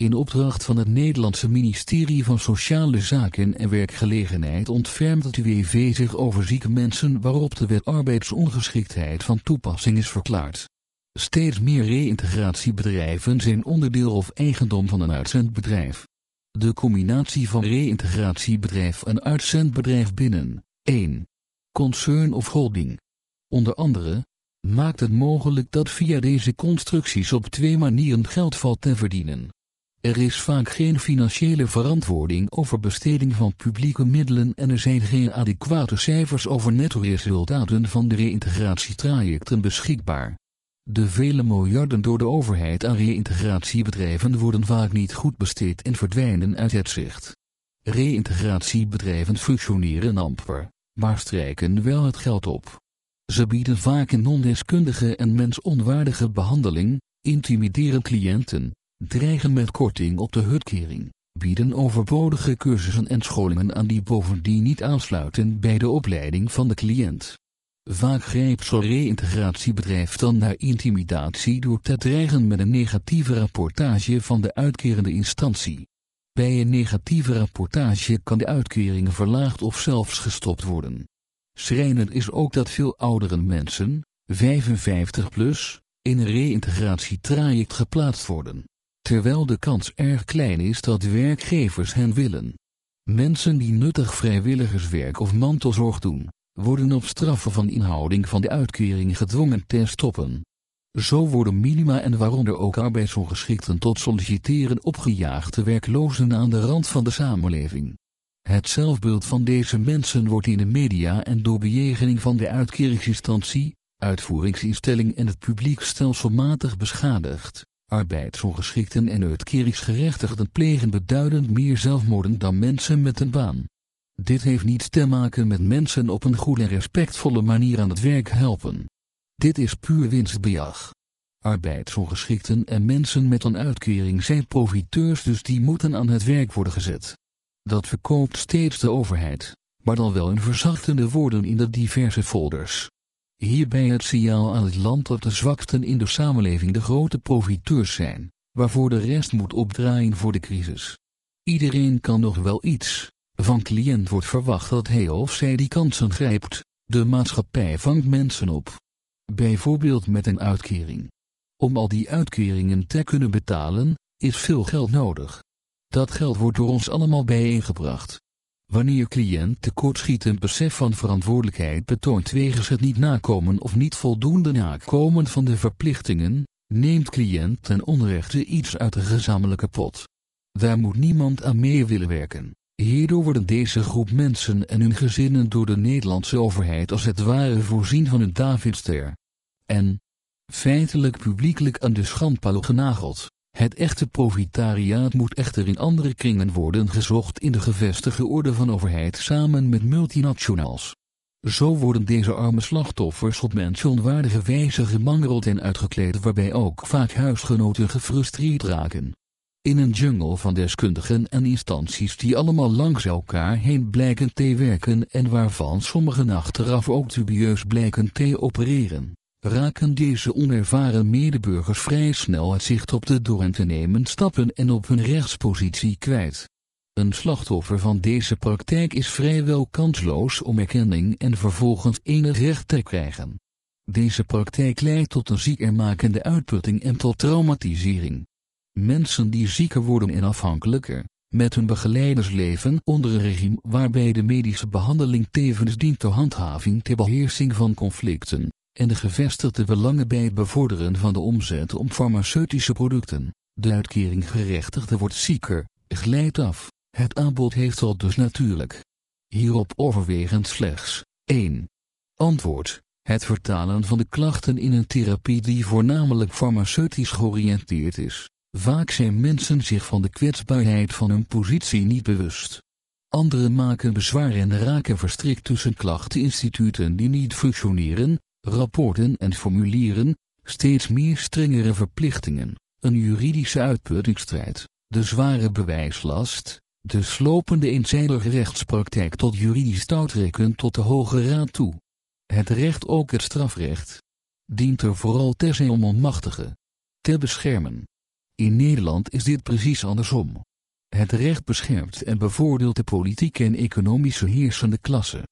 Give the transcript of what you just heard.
In opdracht van het Nederlandse ministerie van Sociale Zaken en Werkgelegenheid ontfermt het UWV zich over zieke mensen waarop de wet arbeidsongeschiktheid van toepassing is verklaard. Steeds meer reïntegratiebedrijven zijn onderdeel of eigendom van een uitzendbedrijf. De combinatie van reïntegratiebedrijf en uitzendbedrijf binnen 1. Concern of holding. Onder andere, maakt het mogelijk dat via deze constructies op twee manieren geld valt te verdienen. Er is vaak geen financiële verantwoording over besteding van publieke middelen en er zijn geen adequate cijfers over netto-resultaten van de reïntegratietrajecten beschikbaar. De vele miljarden door de overheid aan reïntegratiebedrijven worden vaak niet goed besteed en verdwijnen uit het zicht. Reïntegratiebedrijven functioneren amper, maar strijken wel het geld op. Ze bieden vaak een non-deskundige en mensonwaardige behandeling, intimideren cliënten, dreigen met korting op de hutkering, bieden overbodige cursussen en scholingen aan die bovendien niet aansluiten bij de opleiding van de cliënt. Vaak grijpt zo'n reïntegratiebedrijf dan naar intimidatie door te dreigen met een negatieve rapportage van de uitkerende instantie. Bij een negatieve rapportage kan de uitkering verlaagd of zelfs gestopt worden. Schrijnend is ook dat veel oudere mensen, 55 plus, in een reïntegratietraject geplaatst worden, terwijl de kans erg klein is dat werkgevers hen willen. Mensen die nuttig vrijwilligerswerk of mantelzorg doen, worden op straffen van inhouding van de uitkering gedwongen te stoppen. Zo worden minima en waaronder ook arbeidsongeschikten tot solliciteren opgejaagde werklozen aan de rand van de samenleving. Het zelfbeeld van deze mensen wordt in de media en door bejegening van de uitkeringsinstantie, uitvoeringsinstelling en het publiek stelselmatig beschadigd. Arbeidsongeschikten en uitkeringsgerechtigden plegen beduidend meer zelfmoorden dan mensen met een baan. Dit heeft niets te maken met mensen op een goede en respectvolle manier aan het werk helpen. Dit is puur winstbejag. Arbeidsongeschikten en mensen met een uitkering zijn profiteurs dus die moeten aan het werk worden gezet. Dat verkoopt steeds de overheid, maar dan wel in verzachtende woorden in de diverse folders. Hierbij het signaal aan het land dat de zwaksten in de samenleving de grote profiteurs zijn, waarvoor de rest moet opdraaien voor de crisis. Iedereen kan nog wel iets, van cliënt wordt verwacht dat hij of zij die kansen grijpt. De maatschappij vangt mensen op. Bijvoorbeeld met een uitkering. Om al die uitkeringen te kunnen betalen, is veel geld nodig. Dat geld wordt door ons allemaal bijeengebracht. Wanneer cliënt tekortschietend besef van verantwoordelijkheid betoont wegens het niet nakomen of niet voldoende nakomen van de verplichtingen, neemt cliënt ten onrechte iets uit de gezamenlijke pot. Daar moet niemand aan mee willen werken. Hierdoor worden deze groep mensen en hun gezinnen door de Nederlandse overheid als het ware voorzien van een Davidster. En, feitelijk publiekelijk aan de schandpaal genageld. Het echte profitariaat moet echter in andere kringen worden gezocht in de gevestigde orde van overheid samen met multinationals. Zo worden deze arme slachtoffers op mensenwaardige wijze gemangeld en uitgekleed waarbij ook vaak huisgenoten gefrustreerd raken. In een jungle van deskundigen en instanties die allemaal langs elkaar heen blijken te werken en waarvan sommigen achteraf ook dubieus blijken te opereren, raken deze onervaren medeburgers vrij snel het zicht op de door hen te nemen stappen en op hun rechtspositie kwijt. Een slachtoffer van deze praktijk is vrijwel kansloos om erkenning en vervolgens enig recht te krijgen. Deze praktijk leidt tot een ziekermakende uitputting en tot traumatisering. Mensen die zieker worden en afhankelijker, met hun begeleiders leven onder een regime waarbij de medische behandeling tevens dient ter handhaving ter beheersing van conflicten, en de gevestigde belangen bij het bevorderen van de omzet om farmaceutische producten. De uitkering gerechtigde wordt zieker, glijdt af, het aanbod heeft al dus natuurlijk. Hierop overwegend slechts 1. Antwoord. Het vertalen van de klachten in een therapie die voornamelijk farmaceutisch georiënteerd is. Vaak zijn mensen zich van de kwetsbaarheid van hun positie niet bewust. Anderen maken bezwaar en raken verstrikt tussen klachteninstituten die niet functioneren, rapporten en formulieren, steeds meer strengere verplichtingen, een juridische uitputtingsstrijd, de zware bewijslast, de slopende eenzijdige rechtspraktijk tot juridisch touwtrekken tot de Hoge Raad toe. Het recht ook het strafrecht dient er vooral ter zijn om onmachtigen te beschermen In Nederland is dit precies andersom. Het recht beschermt en bevoordeelt de politieke en economische heersende klasse.